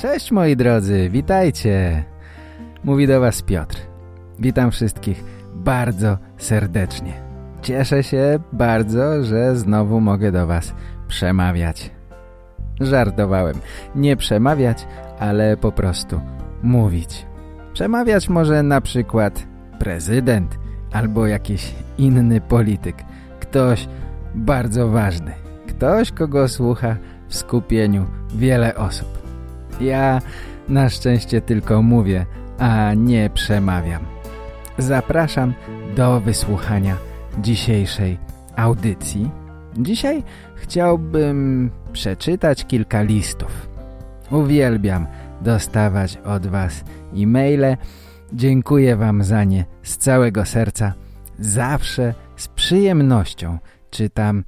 Cześć moi drodzy, witajcie. Mówi do was Piotr. Witam wszystkich bardzo serdecznie. Cieszę się bardzo, że znowu mogę do was przemawiać. Żartowałem. Nie przemawiać, ale po prostu mówić. Przemawiać może na przykład prezydent albo jakiś inny polityk. Ktoś bardzo ważny. Ktoś, kogo słucha w skupieniu wiele osób. Ja na szczęście tylko mówię, a nie przemawiam. Zapraszam do wysłuchania dzisiejszej audycji. Dzisiaj chciałbym przeczytać kilka listów. Uwielbiam dostawać od Was e-maile. Dziękuję Wam za nie z całego serca. Zawsze z przyjemnością czytam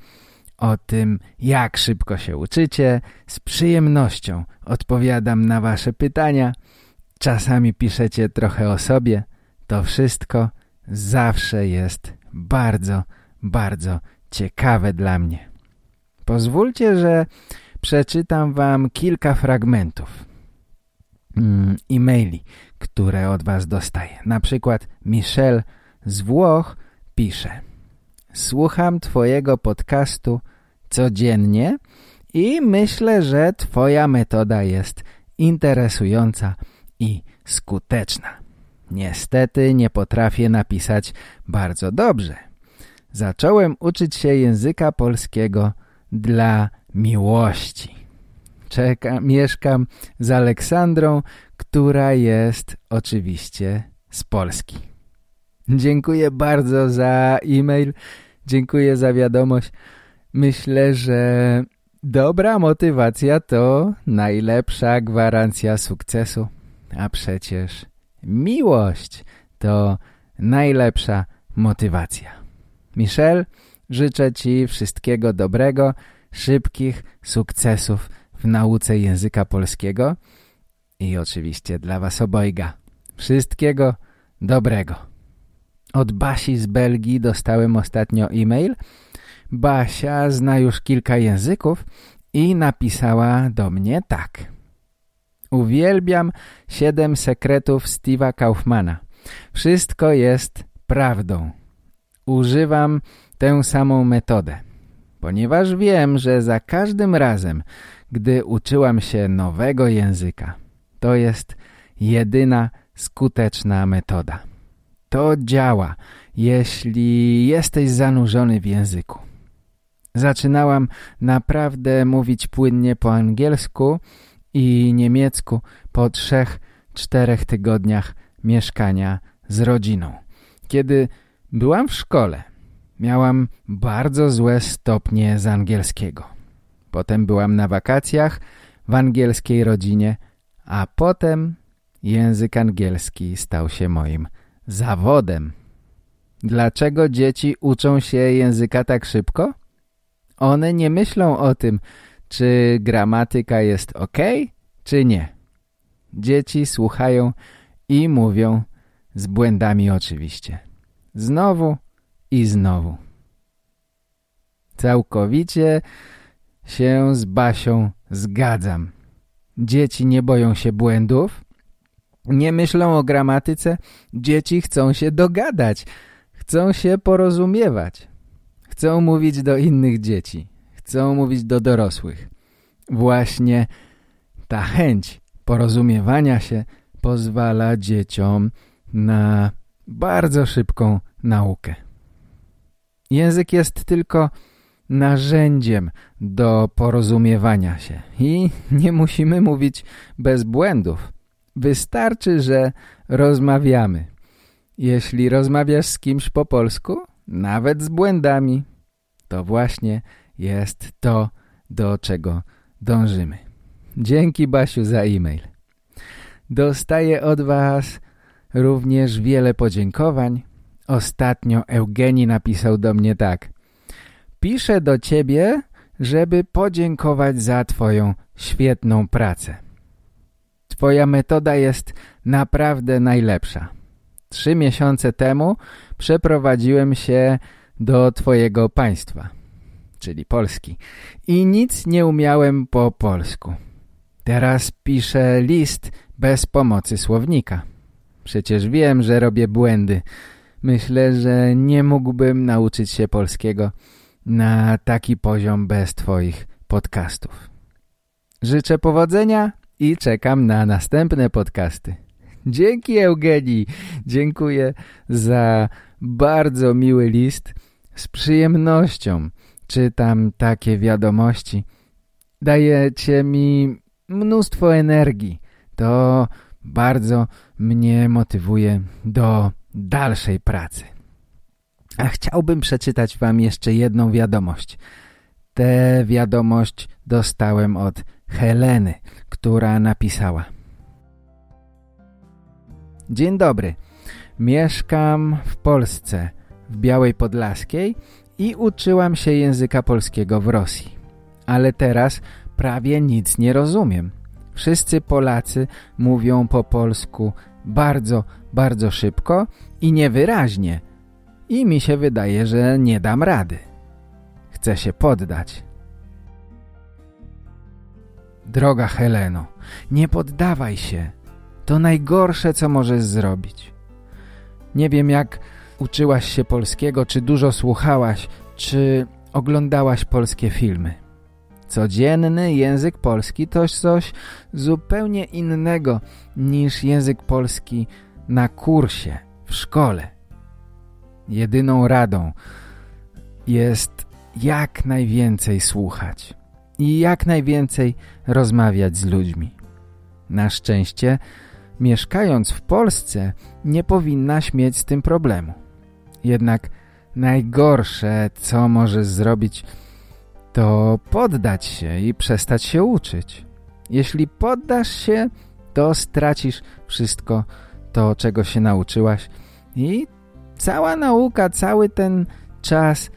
o tym, jak szybko się uczycie. Z przyjemnością odpowiadam na Wasze pytania. Czasami piszecie trochę o sobie. To wszystko zawsze jest bardzo, bardzo ciekawe dla mnie. Pozwólcie, że przeczytam Wam kilka fragmentów mm, e-maili, które od Was dostaję. Na przykład Michelle z Włoch pisze Słucham Twojego podcastu codziennie i myślę, że Twoja metoda jest interesująca i skuteczna. Niestety nie potrafię napisać bardzo dobrze. Zacząłem uczyć się języka polskiego dla miłości. Czeka, mieszkam z Aleksandrą, która jest oczywiście z Polski. Dziękuję bardzo za e-mail, dziękuję za wiadomość. Myślę, że dobra motywacja to najlepsza gwarancja sukcesu. A przecież miłość to najlepsza motywacja. Michel, życzę Ci wszystkiego dobrego, szybkich sukcesów w nauce języka polskiego i oczywiście dla Was obojga. Wszystkiego dobrego. Od Basi z Belgii dostałem ostatnio e-mail. Basia zna już kilka języków i napisała do mnie tak. Uwielbiam siedem sekretów Steve'a Kaufmana. Wszystko jest prawdą. Używam tę samą metodę, ponieważ wiem, że za każdym razem, gdy uczyłam się nowego języka, to jest jedyna skuteczna metoda. To działa, jeśli jesteś zanurzony w języku. Zaczynałam naprawdę mówić płynnie po angielsku i niemiecku po trzech, czterech tygodniach mieszkania z rodziną. Kiedy byłam w szkole, miałam bardzo złe stopnie z angielskiego. Potem byłam na wakacjach w angielskiej rodzinie, a potem język angielski stał się moim zawodem. Dlaczego dzieci uczą się języka tak szybko? One nie myślą o tym, czy gramatyka jest ok, czy nie. Dzieci słuchają i mówią, z błędami oczywiście. Znowu i znowu. Całkowicie się z Basią zgadzam. Dzieci nie boją się błędów, nie myślą o gramatyce, dzieci chcą się dogadać, chcą się porozumiewać, chcą mówić do innych dzieci, chcą mówić do dorosłych. Właśnie ta chęć porozumiewania się pozwala dzieciom na bardzo szybką naukę. Język jest tylko narzędziem do porozumiewania się i nie musimy mówić bez błędów. Wystarczy, że rozmawiamy. Jeśli rozmawiasz z kimś po polsku, nawet z błędami, to właśnie jest to, do czego dążymy. Dzięki Basiu za e-mail. Dostaję od Was również wiele podziękowań. Ostatnio Eugenii napisał do mnie tak. Piszę do Ciebie, żeby podziękować za Twoją świetną pracę. Twoja metoda jest naprawdę najlepsza. Trzy miesiące temu przeprowadziłem się do Twojego państwa, czyli Polski, i nic nie umiałem po polsku. Teraz piszę list bez pomocy słownika. Przecież wiem, że robię błędy. Myślę, że nie mógłbym nauczyć się polskiego na taki poziom bez Twoich podcastów. Życzę powodzenia i czekam na następne podcasty. Dzięki Eugenii, dziękuję za bardzo miły list. Z przyjemnością czytam takie wiadomości. Dajecie mi mnóstwo energii. To bardzo mnie motywuje do dalszej pracy. A chciałbym przeczytać wam jeszcze jedną wiadomość. Tę wiadomość dostałem od Heleny, która napisała. Dzień dobry. Mieszkam w Polsce, w Białej Podlaskiej i uczyłam się języka polskiego w Rosji. Ale teraz prawie nic nie rozumiem. Wszyscy Polacy mówią po polsku bardzo, bardzo szybko i niewyraźnie. I mi się wydaje, że nie dam rady. Chcę się poddać. Droga Heleno, nie poddawaj się. To najgorsze, co możesz zrobić. Nie wiem, jak uczyłaś się polskiego, czy dużo słuchałaś, czy oglądałaś polskie filmy. Codzienny język polski to coś zupełnie innego niż język polski na kursie, w szkole. Jedyną radą jest jak najwięcej słuchać i jak najwięcej rozmawiać z ludźmi. Na szczęście, mieszkając w Polsce, nie powinnaś mieć z tym problemu. Jednak najgorsze, co możesz zrobić, to poddać się i przestać się uczyć. Jeśli poddasz się, to stracisz wszystko to, czego się nauczyłaś i cała nauka, cały ten czas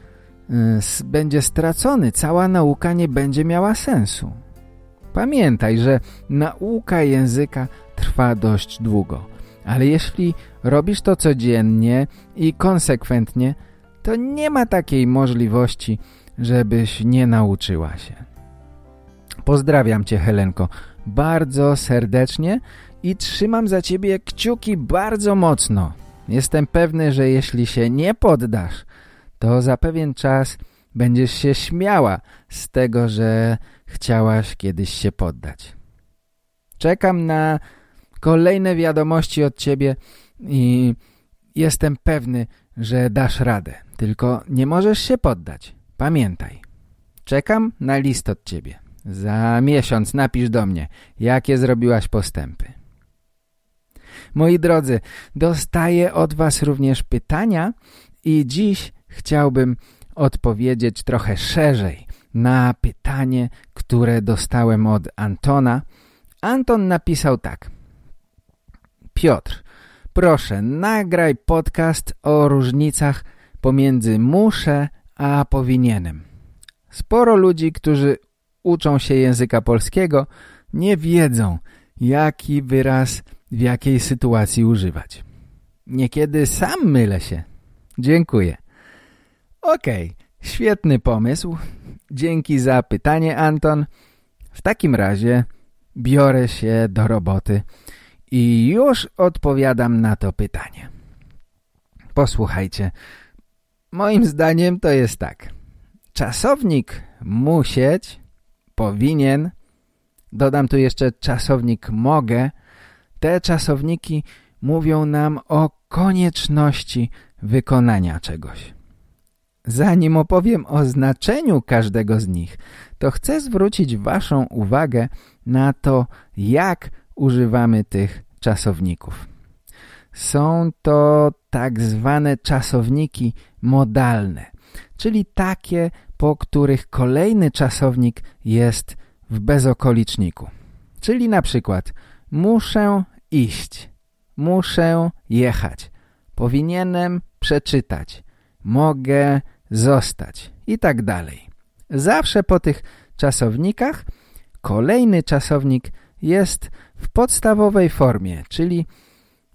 y, będzie stracony, cała nauka nie będzie miała sensu. Pamiętaj, że nauka języka trwa dość długo, ale jeśli robisz to codziennie i konsekwentnie, to nie ma takiej możliwości, żebyś nie nauczyła się. Pozdrawiam Cię, Helenko, bardzo serdecznie i trzymam za Ciebie kciuki bardzo mocno. Jestem pewny, że jeśli się nie poddasz, to za pewien czas będziesz się śmiała z tego, że chciałaś kiedyś się poddać. Czekam na kolejne wiadomości od Ciebie i jestem pewny, że dasz radę. Tylko nie możesz się poddać. Pamiętaj. Czekam na list od Ciebie. Za miesiąc napisz do mnie, jakie zrobiłaś postępy. Moi drodzy, dostaję od Was również pytania i dziś chciałbym odpowiedzieć trochę szerzej na pytanie, które dostałem od Antona. Anton napisał tak. Piotr, proszę nagraj podcast o różnicach pomiędzy muszę a powinienem. Sporo ludzi, którzy uczą się języka polskiego, nie wiedzą, jaki wyraz w jakiej sytuacji używać. Niekiedy sam mylę się. Dziękuję. Okej, okay, świetny pomysł. Dzięki za pytanie, Anton. W takim razie biorę się do roboty i już odpowiadam na to pytanie. Posłuchajcie, moim zdaniem to jest tak. Czasownik musieć, powinien, dodam tu jeszcze czasownik mogę, te czasowniki mówią nam o konieczności wykonania czegoś. Zanim opowiem o znaczeniu każdego z nich, to chcę zwrócić Waszą uwagę na to, jak używamy tych czasowników. Są to tak zwane czasowniki modalne, czyli takie, po których kolejny czasownik jest w bezokoliczniku. Czyli na przykład muszę iść. Muszę jechać. Powinienem przeczytać. Mogę zostać. I tak dalej. Zawsze po tych czasownikach kolejny czasownik jest w podstawowej formie, czyli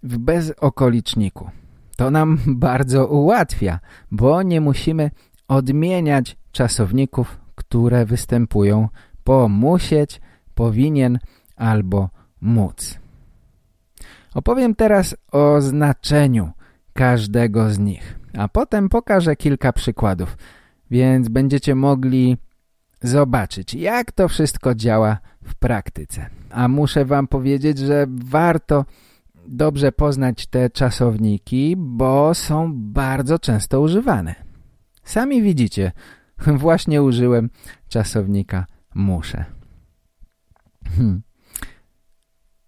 w bezokoliczniku. To nam bardzo ułatwia, bo nie musimy odmieniać czasowników, które występują po musieć, powinien albo móc. Opowiem teraz o znaczeniu każdego z nich, a potem pokażę kilka przykładów, więc będziecie mogli zobaczyć, jak to wszystko działa w praktyce. A muszę wam powiedzieć, że warto dobrze poznać te czasowniki, bo są bardzo często używane. Sami widzicie, właśnie użyłem czasownika muszę. Hmm.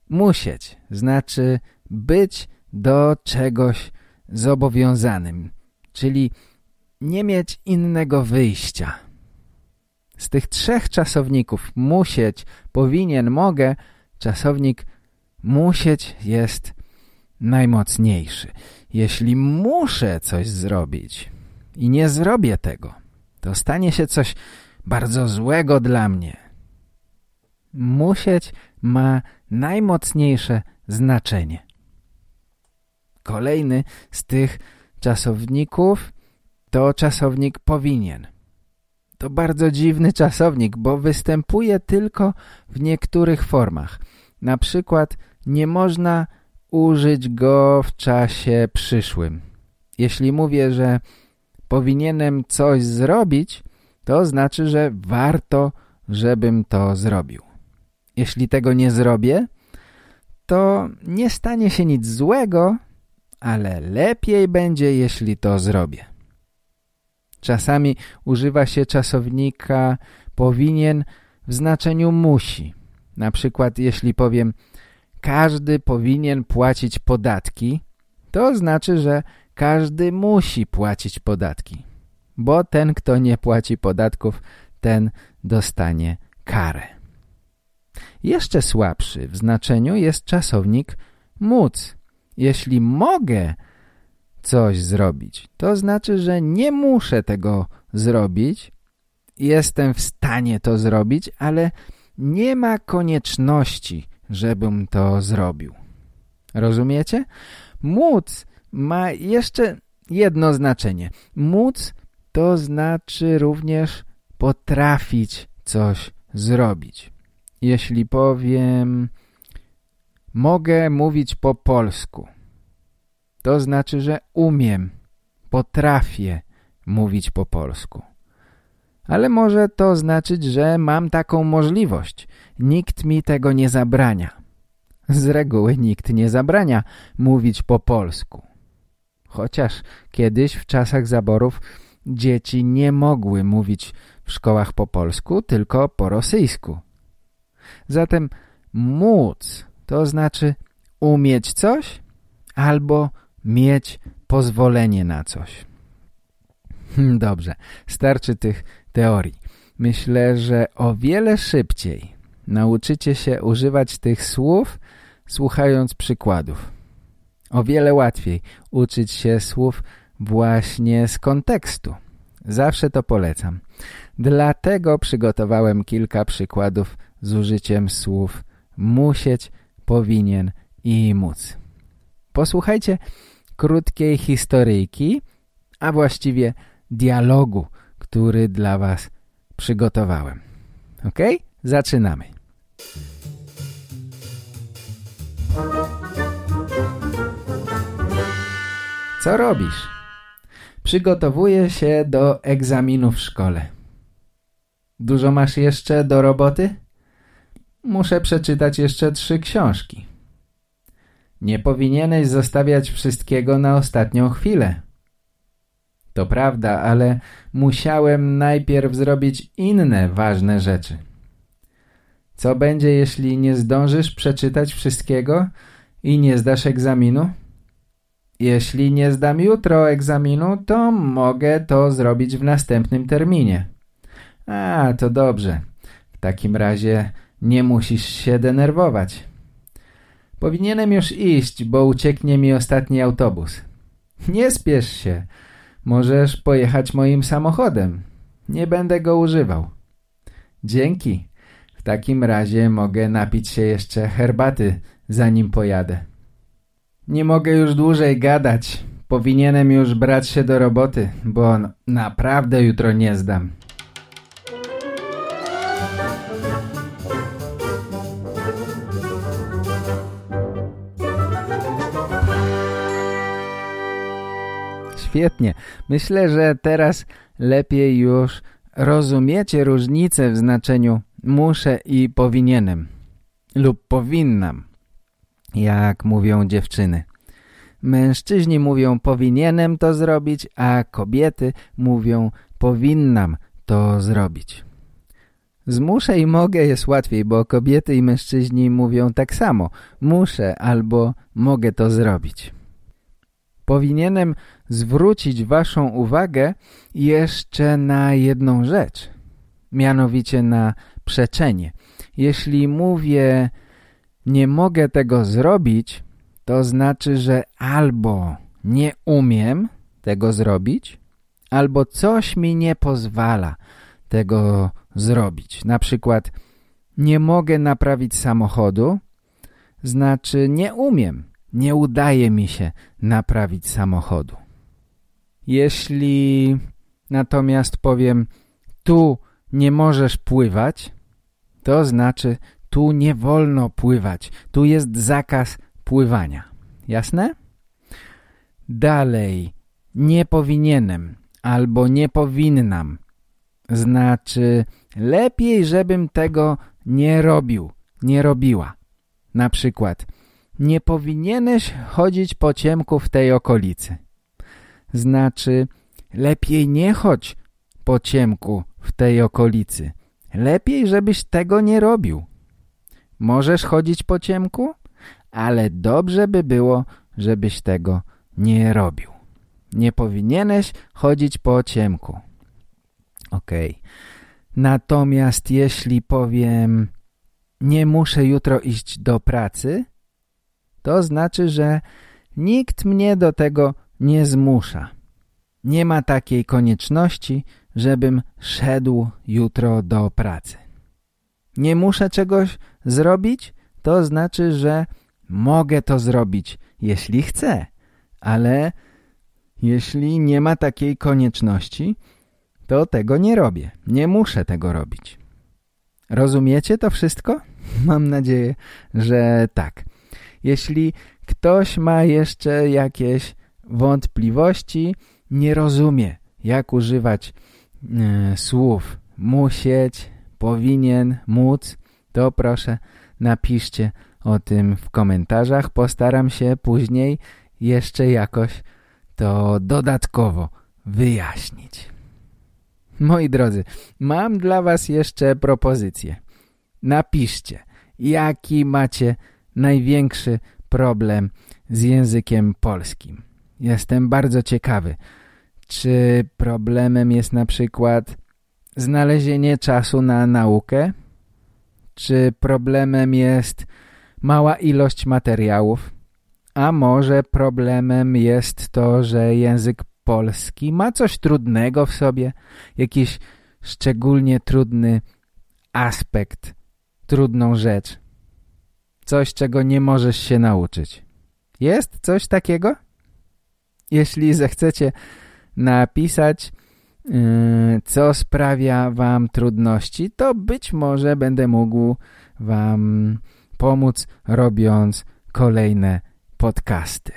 Musieć znaczy być do czegoś zobowiązanym, czyli nie mieć innego wyjścia. Z tych trzech czasowników musieć, powinien, mogę, czasownik musieć jest najmocniejszy. Jeśli muszę coś zrobić i nie zrobię tego, to stanie się coś bardzo złego dla mnie. Musieć ma najmocniejsze znaczenie. Kolejny z tych czasowników to czasownik powinien. To bardzo dziwny czasownik, bo występuje tylko w niektórych formach. Na przykład nie można użyć go w czasie przyszłym. Jeśli mówię, że powinienem coś zrobić, to znaczy, że warto, żebym to zrobił. Jeśli tego nie zrobię, to nie stanie się nic złego, ale lepiej będzie, jeśli to zrobię. Czasami używa się czasownika powinien w znaczeniu musi. Na przykład jeśli powiem każdy powinien płacić podatki, to znaczy, że każdy musi płacić podatki. Bo ten, kto nie płaci podatków, ten dostanie karę. Jeszcze słabszy w znaczeniu jest czasownik móc. Jeśli mogę coś zrobić, to znaczy, że nie muszę tego zrobić, jestem w stanie to zrobić, ale nie ma konieczności, żebym to zrobił. Rozumiecie? Móc ma jeszcze jedno znaczenie. Móc to znaczy również potrafić coś zrobić. Jeśli powiem mogę mówić po polsku, to znaczy, że umiem, potrafię mówić po polsku. Ale może to znaczyć, że mam taką możliwość. Nikt mi tego nie zabrania. Z reguły nikt nie zabrania mówić po polsku. Chociaż kiedyś w czasach zaborów dzieci nie mogły mówić w szkołach po polsku, tylko po rosyjsku. Zatem móc to znaczy umieć coś albo mieć pozwolenie na coś. Hmm, dobrze, starczy tych teorii. Myślę, że o wiele szybciej nauczycie się używać tych słów, słuchając przykładów. O wiele łatwiej uczyć się słów właśnie z kontekstu. Zawsze to polecam. Dlatego przygotowałem kilka przykładów z użyciem słów musieć, powinien i móc. Posłuchajcie krótkiej historyjki, a właściwie dialogu, który dla Was przygotowałem. Ok? Zaczynamy. Co robisz? Przygotowuję się do egzaminu w szkole. Dużo masz jeszcze do roboty? Muszę przeczytać jeszcze trzy książki. Nie powinieneś zostawiać wszystkiego na ostatnią chwilę. To prawda, ale musiałem najpierw zrobić inne ważne rzeczy. Co będzie, jeśli nie zdążysz przeczytać wszystkiego i nie zdasz egzaminu? Jeśli nie zdam jutro egzaminu, to mogę to zrobić w następnym terminie. A, to dobrze. W takim razie nie musisz się denerwować. Powinienem już iść, bo ucieknie mi ostatni autobus. Nie spiesz się. Możesz pojechać moim samochodem. Nie będę go używał. Dzięki. W takim razie mogę napić się jeszcze herbaty, zanim pojadę. Nie mogę już dłużej gadać. Powinienem już brać się do roboty, bo naprawdę jutro nie zdam. Świetnie. Myślę, że teraz lepiej już rozumiecie różnicę w znaczeniu muszę i powinienem lub powinnam, jak mówią dziewczyny. Mężczyźni mówią powinienem to zrobić, a kobiety mówią powinnam to zrobić. Z muszę i mogę jest łatwiej, bo kobiety i mężczyźni mówią tak samo. Muszę albo mogę to zrobić. Powinienem zwrócić waszą uwagę jeszcze na jedną rzecz. Mianowicie na przeczenie. Jeśli mówię nie mogę tego zrobić, to znaczy, że albo nie umiem tego zrobić, albo coś mi nie pozwala tego zrobić. Na przykład nie mogę naprawić samochodu, znaczy nie umiem, nie udaje mi się naprawić samochodu. Jeśli natomiast powiem tu nie możesz pływać, to znaczy tu nie wolno pływać, tu jest zakaz pływania. Jasne? Dalej, nie powinienem albo nie powinnam. Znaczy, lepiej, żebym tego nie robił, nie robiła. Na przykład, nie powinieneś chodzić po ciemku w tej okolicy. Znaczy, lepiej nie chodź po ciemku w tej okolicy. Lepiej, żebyś tego nie robił. Możesz chodzić po ciemku? ale dobrze by było, żebyś tego nie robił. Nie powinieneś chodzić po ciemku. Ok. Natomiast jeśli powiem nie muszę jutro iść do pracy, to znaczy, że nikt mnie do tego nie zmusza. Nie ma takiej konieczności, żebym szedł jutro do pracy. Nie muszę czegoś zrobić, to znaczy, że Mogę to zrobić, jeśli chcę, ale jeśli nie ma takiej konieczności, to tego nie robię. Nie muszę tego robić. Rozumiecie to wszystko? Mam nadzieję, że tak. Jeśli ktoś ma jeszcze jakieś wątpliwości, nie rozumie, jak używać e, słów musieć, powinien, móc, to proszę napiszcie o tym w komentarzach. Postaram się później jeszcze jakoś to dodatkowo wyjaśnić. Moi drodzy, mam dla Was jeszcze propozycję. Napiszcie, jaki macie największy problem z językiem polskim. Jestem bardzo ciekawy, czy problemem jest na przykład znalezienie czasu na naukę? Czy problemem jest mała ilość materiałów, a może problemem jest to, że język polski ma coś trudnego w sobie, jakiś szczególnie trudny aspekt, trudną rzecz, coś, czego nie możesz się nauczyć. Jest coś takiego? Jeśli zechcecie napisać, yy, co sprawia wam trudności, to być może będę mógł wam pomóc robiąc kolejne podcasty.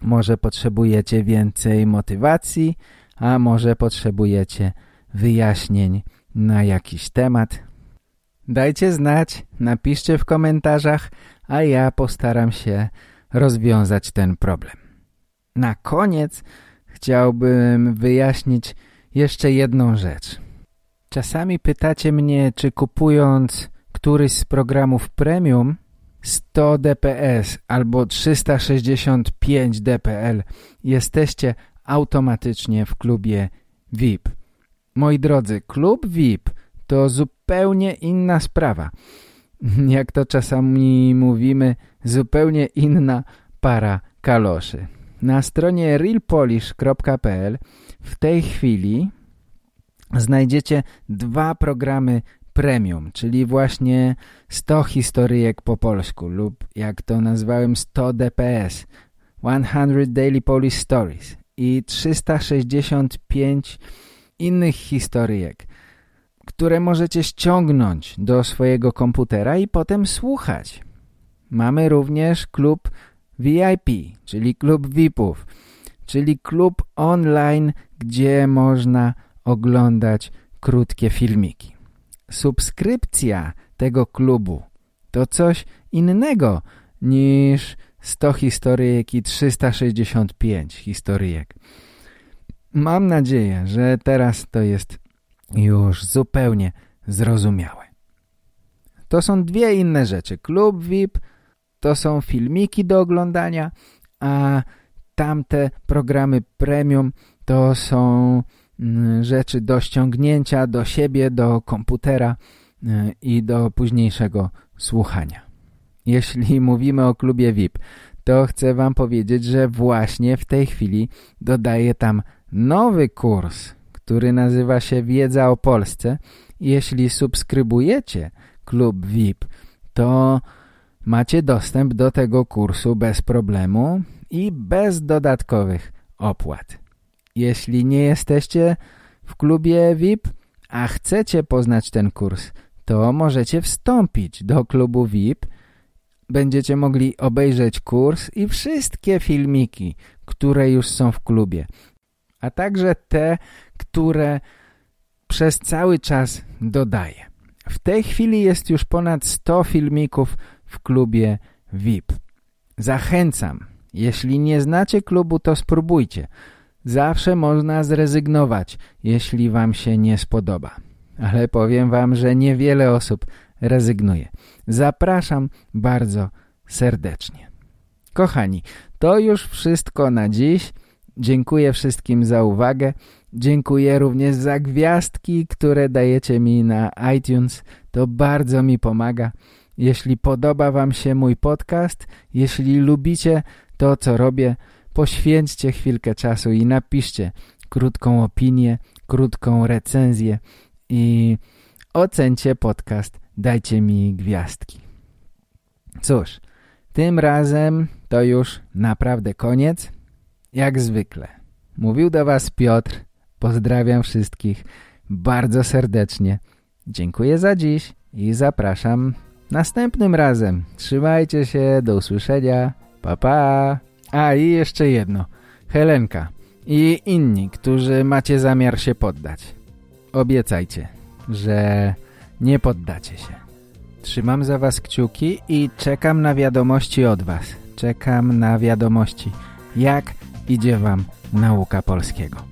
Może potrzebujecie więcej motywacji, a może potrzebujecie wyjaśnień na jakiś temat. Dajcie znać, napiszcie w komentarzach, a ja postaram się rozwiązać ten problem. Na koniec chciałbym wyjaśnić jeszcze jedną rzecz. Czasami pytacie mnie, czy kupując któryś z programów premium 100 dps albo 365 dpl jesteście automatycznie w klubie VIP. Moi drodzy, klub VIP to zupełnie inna sprawa. jak to czasami mówimy, zupełnie inna para kaloszy. Na stronie realpolish.pl w tej chwili znajdziecie dwa programy premium, czyli właśnie 100 historyjek po polsku lub jak to nazwałem 100 DPS, 100 Daily Polish Stories i 365 innych historyjek, które możecie ściągnąć do swojego komputera i potem słuchać. Mamy również klub VIP, czyli klub VIPów, czyli klub online, gdzie można oglądać krótkie filmiki. Subskrypcja tego klubu to coś innego niż 100 historyjek i 365 historyjek. Mam nadzieję, że teraz to jest już zupełnie zrozumiałe. To są dwie inne rzeczy. Klub VIP to są filmiki do oglądania, a tamte programy premium to są mm, rzeczy do ściągnięcia do siebie, do komputera y, i do późniejszego słuchania. Jeśli mówimy o klubie VIP, to chcę Wam powiedzieć, że właśnie w tej chwili dodaję tam nowy kurs, który nazywa się Wiedza o Polsce. Jeśli subskrybujecie klub VIP, to macie dostęp do tego kursu bez problemu i bez dodatkowych opłat. Jeśli nie jesteście w klubie VIP, a chcecie poznać ten kurs, to możecie wstąpić do klubu VIP. Będziecie mogli obejrzeć kurs i wszystkie filmiki, które już są w klubie, a także te, które przez cały czas dodaję. W tej chwili jest już ponad 100 filmików w klubie VIP. Zachęcam. Jeśli nie znacie klubu, to spróbujcie. Zawsze można zrezygnować, jeśli wam się nie spodoba. Ale powiem wam, że niewiele osób rezygnuje. Zapraszam bardzo serdecznie. Kochani, to już wszystko na dziś. Dziękuję wszystkim za uwagę. Dziękuję również za gwiazdki, które dajecie mi na iTunes. To bardzo mi pomaga. Jeśli podoba Wam się mój podcast, jeśli lubicie to, co robię, poświęćcie chwilkę czasu i napiszcie krótką opinię, krótką recenzję i ocencie podcast, dajcie mi gwiazdki. Cóż, tym razem to już naprawdę koniec. Jak zwykle. Mówił do Was Piotr. Pozdrawiam wszystkich bardzo serdecznie. Dziękuję za dziś i zapraszam następnym razem. Trzymajcie się, do usłyszenia. Pa, pa. A i jeszcze jedno. Helenka i inni, którzy macie zamiar się poddać. Obiecajcie, że nie poddacie się. Trzymam za was kciuki i czekam na wiadomości od was. Czekam na wiadomości, jak idzie wam nauka polskiego.